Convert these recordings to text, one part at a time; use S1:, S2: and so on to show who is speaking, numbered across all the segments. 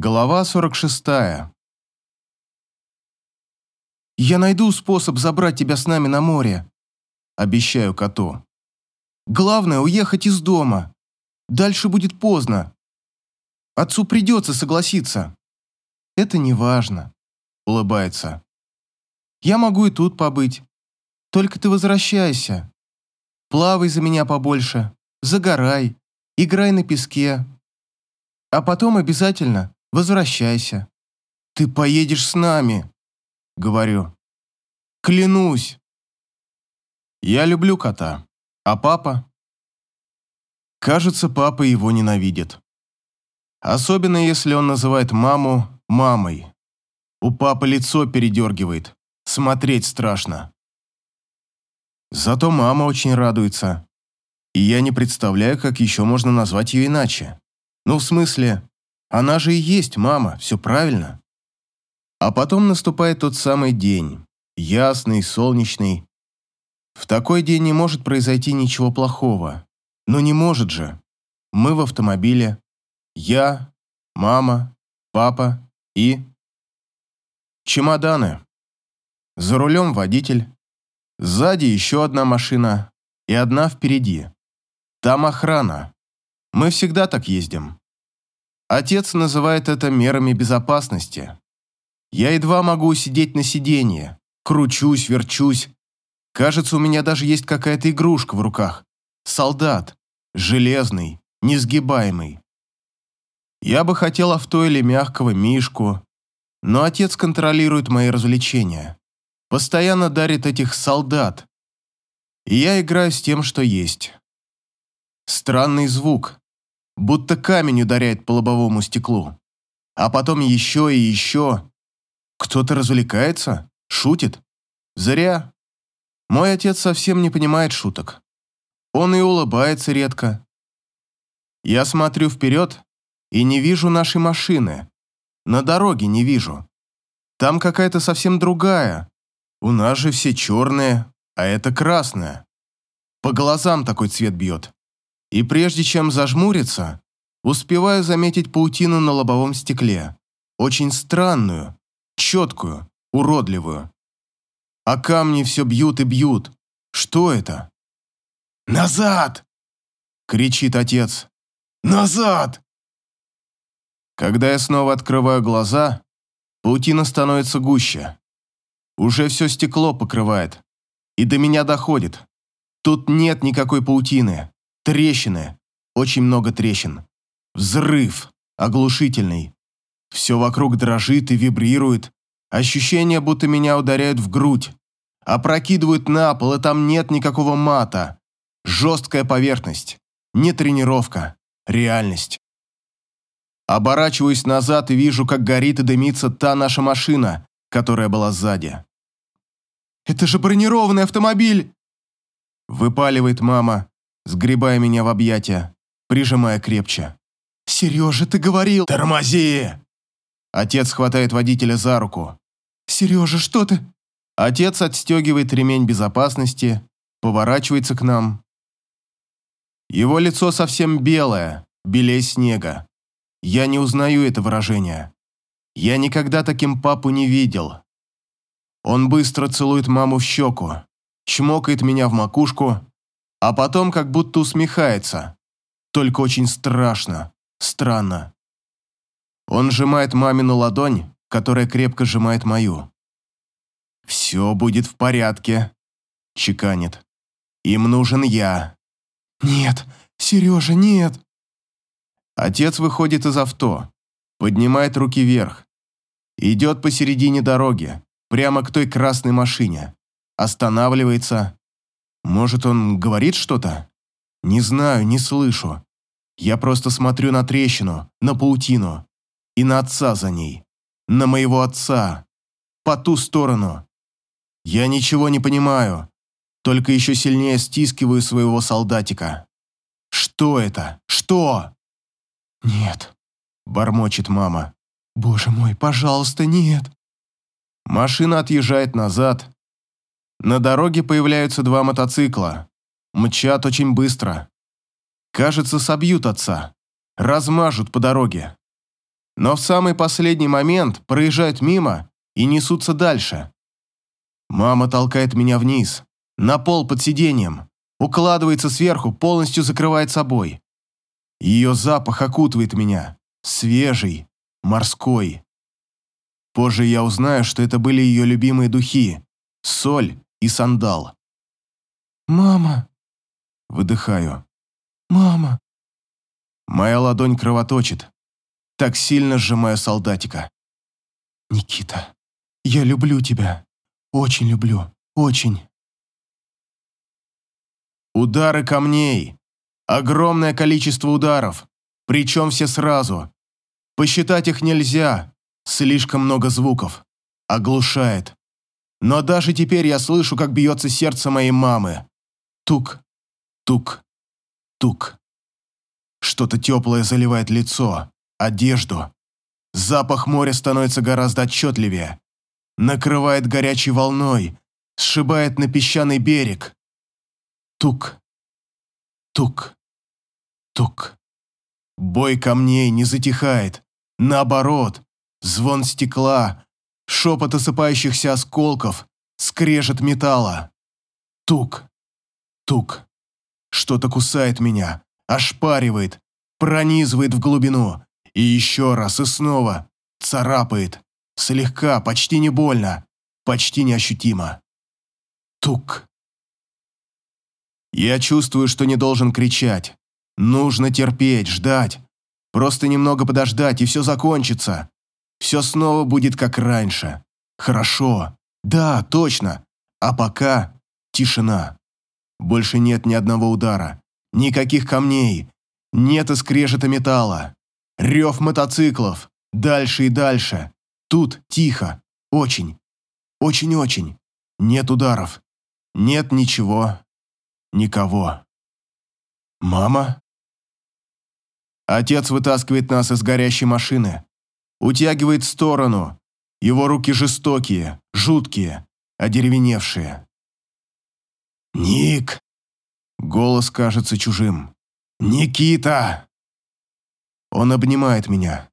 S1: Глава 46.
S2: «Я найду способ забрать тебя с нами на море», – обещаю коту. «Главное – уехать из дома. Дальше будет поздно. Отцу придется согласиться». «Это не важно», – улыбается. «Я могу и тут побыть. Только ты возвращайся. Плавай за меня побольше, загорай, играй на песке. А потом обязательно возвращайся. Ты поедешь с нами, говорю. Клянусь.
S1: Я люблю кота. А папа? Кажется, папа его ненавидит. Особенно, если он называет маму мамой. У папы лицо передергивает. Смотреть страшно. Зато мама очень радуется. И я не представляю, как еще можно назвать ее иначе. Ну, в смысле, она же и есть мама, все правильно. А потом наступает тот самый день, ясный, солнечный. В такой день не может произойти ничего плохого. Но не может же. Мы в автомобиле. Я, мама, папа и... Чемоданы. За рулем водитель. Сзади еще одна машина и одна впереди. Там охрана. Мы всегда так ездим. Отец называет это мерами безопасности. Я едва могу сидеть на сиденье, кручусь, верчусь. Кажется, у меня даже есть какая-то игрушка в руках. Солдат. Железный, несгибаемый. Я бы хотел авто или мягкого мишку, но отец контролирует мои развлечения. Постоянно дарит этих солдат. И я играю с тем, что есть. Странный звук, будто камень ударяет по лобовому стеклу. А потом еще и еще. Кто-то развлекается, шутит. Зря. Мой отец совсем не понимает шуток. Он и улыбается редко. Я смотрю вперед и не вижу нашей машины. На дороге не вижу. Там какая-то совсем другая. У нас же все черные, а это красная. По глазам такой цвет бьет. И прежде чем зажмуриться, успеваю заметить паутину на лобовом стекле. Очень странную, четкую, уродливую. А камни все бьют и бьют. Что это? «Назад!» — кричит отец. «Назад!» Когда я снова открываю глаза, паутина становится гуще. Уже все стекло покрывает. И до меня доходит. Тут нет никакой паутины. Трещины. Очень много трещин. Взрыв. Оглушительный. Все вокруг дрожит и вибрирует. Ощущение, будто меня ударяют в грудь. Опрокидывают на пол, и там нет никакого мата. Жесткая поверхность. Не тренировка. Реальность. Оборачиваюсь назад и вижу, как горит и дымится та наша машина, которая была сзади. «Это же бронированный автомобиль!» Выпаливает мама, сгребая меня в объятия, прижимая крепче. «Сережа, ты говорил...» «Тормози!» Отец хватает водителя за руку. «Сережа, что ты...» Отец отстегивает ремень безопасности, поворачивается к нам. Его лицо совсем белое, белее снега. Я не узнаю это выражение. Я никогда таким папу не видел. Он быстро целует маму в щеку, чмокает меня в макушку, а потом как будто усмехается. Только очень страшно, странно. Он сжимает мамину ладонь, которая крепко сжимает мою. «Все будет в порядке», — чеканит. «Им нужен я». «Нет, Сережа, нет». Отец выходит из авто, поднимает руки вверх. Идет посередине дороги, прямо к той красной машине. Останавливается, может, он говорит что-то? Не знаю, не слышу. Я просто смотрю на трещину, на паутину. И на отца за ней. На моего отца. По ту сторону. Я ничего не понимаю. Только еще сильнее стискиваю своего солдатика. Что это? Что? Нет. Бормочет мама. Боже мой, пожалуйста, нет. Машина отъезжает назад, на дороге появляются два мотоцикла. Мчат очень быстро. Кажется, собьют отца. Размажут по дороге. но в самый последний момент проезжают мимо и несутся дальше. Мама толкает меня вниз, на пол под сиденьем, укладывается сверху, полностью закрывает собой. Ее запах окутывает меня, свежий, морской. Позже я узнаю, что это были ее любимые духи, соль и сандал.
S2: «Мама!»
S1: Выдыхаю.
S2: «Мама!»
S1: Моя ладонь кровоточит. Так сильно сжимаю солдатика.
S2: «Никита, я люблю тебя. Очень люблю. Очень».
S1: Удары камней. Огромное количество ударов. Причем все сразу. Посчитать их нельзя. Слишком много звуков. Оглушает. Но даже теперь я слышу, как бьется сердце моей мамы. Тук, тук, тук. Что-то теплое заливает лицо, одежду. Запах моря становится гораздо отчетливее. Накрывает горячей волной, сшибает на песчаный берег. Тук, тук, тук. Бой камней не затихает. Наоборот, звон стекла, шепот осыпающихся осколков, скрежет металла. Тук, тук. Что-то кусает меня, ошпаривает, пронизывает в глубину. И еще раз, и снова. Царапает. Слегка, почти не больно, почти неощутимо. Тук. Я чувствую, что не должен кричать. Нужно терпеть, ждать. Просто немного подождать, и все закончится. Все снова будет как раньше. Хорошо. Да, точно. А пока тишина. Больше нет ни одного удара. Никаких камней. Нет и скрежета металла. Рев мотоциклов. Дальше и дальше. Тут тихо. Очень. Очень-очень. Нет ударов. Нет ничего. Никого. Мама? Отец вытаскивает нас из горящей машины. Утягивает в сторону. Его руки жестокие, жуткие, одеревеневшие. «Ник!» Голос кажется чужим. «Никита!» Он обнимает меня.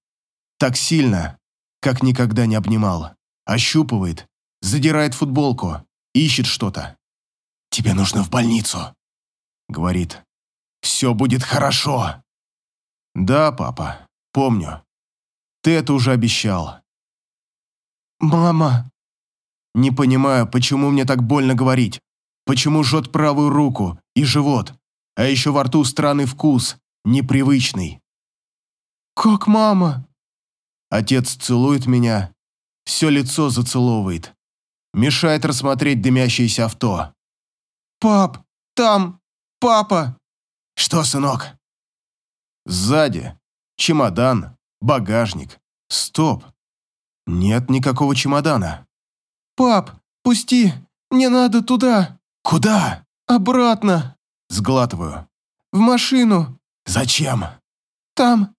S1: Так сильно, как никогда не обнимал. Ощупывает, задирает футболку, ищет что-то. «Тебе нужно в больницу», — говорит. «Все будет хорошо». «Да, папа, помню. Ты это уже обещал».
S2: «Мама!»
S1: Не понимаю, почему мне так больно говорить. Почему жжет правую руку и живот, а еще во рту странный вкус, непривычный.
S2: «Как мама?»
S1: Отец целует меня, все лицо зацеловывает. Мешает рассмотреть дымящееся авто.
S2: «Пап, там, папа!»
S1: «Что, сынок?» Сзади. Чемодан, багажник. Стоп. Нет никакого чемодана.
S2: «Пап, пусти, мне надо туда!»
S1: «Куда?»
S2: «Обратно!»
S1: Сглатываю.
S2: «В машину!»
S1: «Зачем?»
S2: «Там!»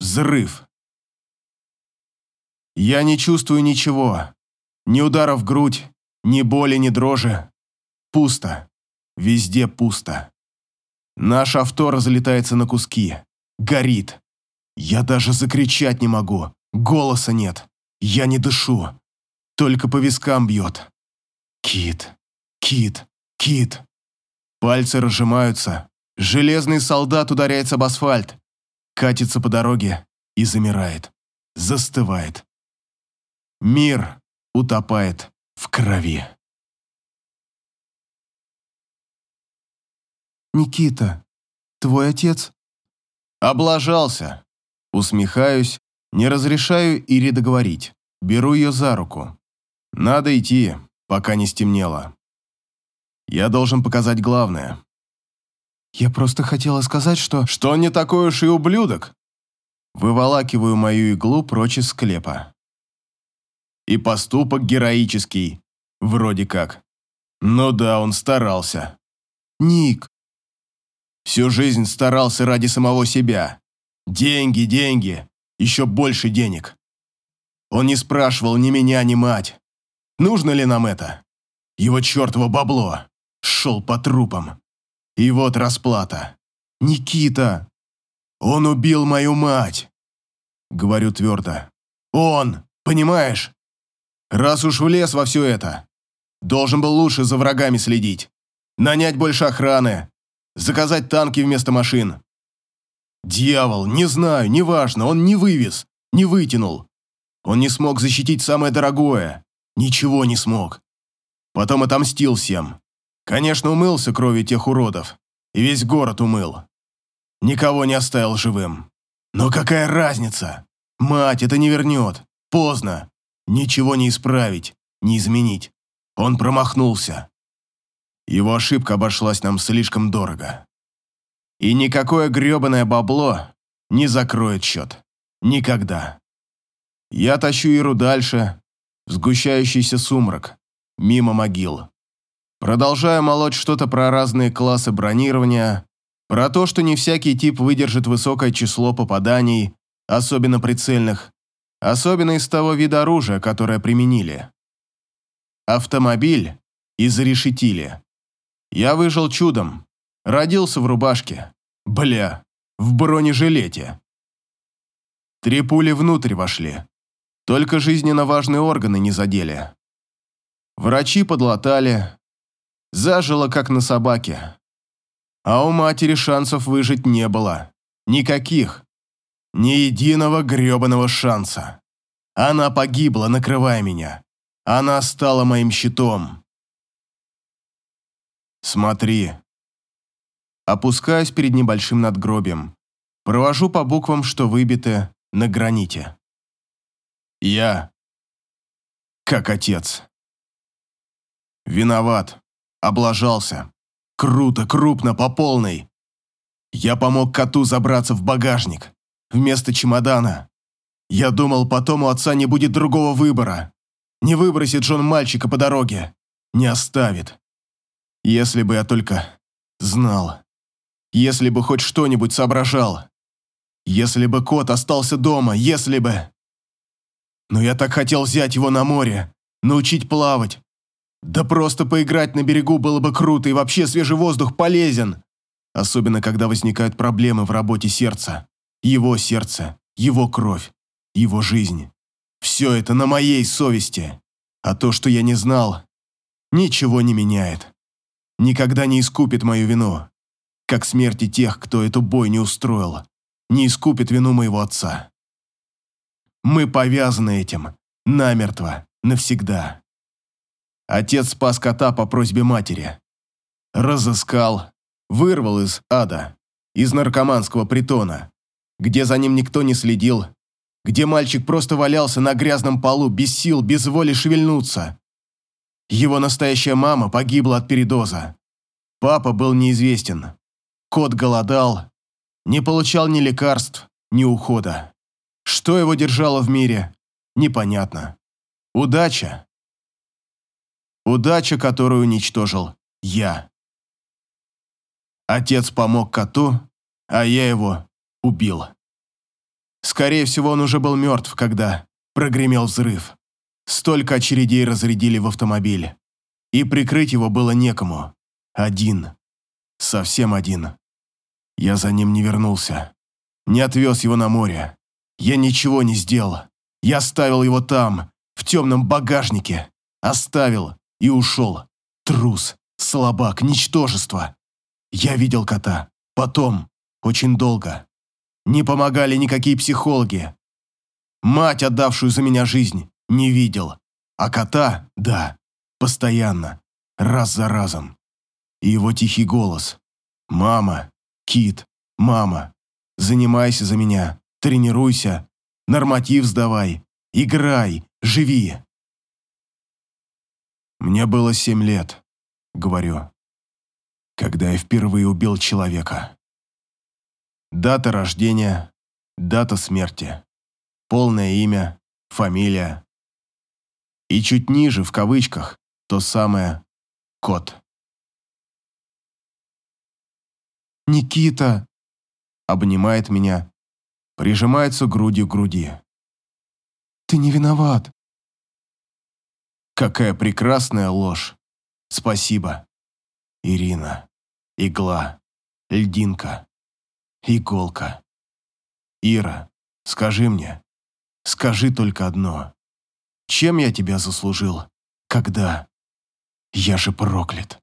S1: Взрыв. Я не чувствую ничего. Ни удара в грудь, ни боли, ни дрожи. Пусто. Везде пусто. Наше авто разлетается на куски. Горит. Я даже закричать не могу. Голоса нет. Я не дышу. Только по вискам бьет. Кит. Кит, кит. Пальцы разжимаются. Железный солдат ударяется об асфальт. Катится по дороге и замирает. Застывает. Мир утопает в крови.
S2: «Никита, твой отец?»
S1: Облажался. Усмехаюсь, не разрешаю Ире договорить. Беру ее за руку. Надо идти, пока не стемнело. Я должен показать главное.
S2: Я просто хотела сказать, что...
S1: Что не такой уж и ублюдок. Выволакиваю мою иглу прочь из склепа. И поступок героический. Вроде как. Ну да, он старался.
S2: Ник.
S1: Всю жизнь старался ради самого себя. Деньги, деньги. Еще больше денег. Он не спрашивал ни меня, ни мать. Нужно ли нам это? Его чертово бабло шел по трупам. И вот расплата. Никита. Он убил мою мать. говорю твердо. Он, понимаешь? Раз уж влез во все это, должен был лучше за врагами следить, нанять больше охраны, заказать танки вместо машин. Дьявол, не знаю, неважно, он не вывез, не вытянул. Он не смог защитить самое дорогое, ничего не смог. Потом отомстил всем. Конечно, умылся кровью тех уродов, и весь город умыл. Никого не оставил живым. Но какая разница? Мать это не вернет. Поздно. Ничего не исправить, не изменить. Он промахнулся. Его ошибка обошлась нам слишком дорого. И никакое грёбаное бабло не закроет счет. Никогда. Я тащу Иру дальше, в сгущающийся сумрак, мимо могил. Продолжаю молоть что-то про разные классы бронирования, про то, что не всякий тип выдержит высокое число попаданий, особенно прицельных, особенно из того вида оружия, которое применили. Автомобиль изрешетили. Я выжил чудом, родился в рубашке, бля, в бронежилете. Три пули внутрь вошли, только жизненно важные органы не задели. Врачи подлатали, зажило как на собаке. А у матери шансов выжить не было. Никаких. Ни единого гребаного шанса. Она погибла, накрывая меня. Она стала моим щитом. Смотри. Опускаюсь перед небольшим надгробием. Провожу по буквам, что выбиты на граните. Я, как отец. Виноват. Облажался. Круто, крупно, по полной. Я помог коту забраться в багажник. Вместо чемодана. Я думал, потом у отца не будет другого выбора. Не выбросит же он мальчика по дороге. Не оставит. Если бы я только знал. Если бы хоть что-нибудь соображал. Если бы кот остался дома, если бы... Но я так хотел взять его на море, научить плавать. Да просто поиграть на берегу было бы круто, и вообще свежий воздух полезен. Особенно, когда возникают проблемы в работе сердца. Его сердце, его кровь, его жизнь. Все это на моей совести. А то, что я не знал, ничего не меняет. Никогда не искупит мою вину. Как смерти тех, кто эту бой не устроил. Не искупит вину моего отца. Мы повязаны этим. Намертво. Навсегда. Отец спас кота по просьбе матери. Разыскал, вырвал из ада, из наркоманского притона, где за ним никто не следил, где мальчик просто валялся на грязном полу, без сил, без воли шевельнуться. Его настоящая мама погибла от передоза. Папа был неизвестен. Кот голодал, не получал ни лекарств, ни ухода. Что его держало в мире, непонятно. Удача. Удача, которую уничтожил я. Отец помог коту, а я его убил. Скорее всего, он уже был мертв, когда прогремел взрыв. Столько очередей разрядили в автомобиль. И прикрыть его было некому. Один. Совсем один. Я за ним не вернулся. Не отвез его на море. Я ничего не сделал. Я оставил его там, в темном багажнике. Оставил и ушел. Трус, слабак, ничтожество. Я видел кота. Потом, очень долго. Не помогали никакие психологи. Мать, отдавшую за меня жизнь, не видел. А кота, да, постоянно, раз за разом. И его тихий голос. «Мама, Кит, мама, занимайся за меня, тренируйся, норматив сдавай, играй, живи». Мне было семь лет, говорю, когда я впервые убил человека. Дата рождения, дата смерти, полное имя, фамилия. И чуть ниже, в кавычках, то самое «кот».
S2: «Никита!»
S1: Обнимает меня, прижимается грудью к груди.
S2: «Ты не виноват!»
S1: Какая прекрасная ложь! Спасибо, Ирина. Игла, льдинка. Иголка. Ира, Скажи мне, скажи только одно. Чем я тебя заслужил? Когда? Я же проклят.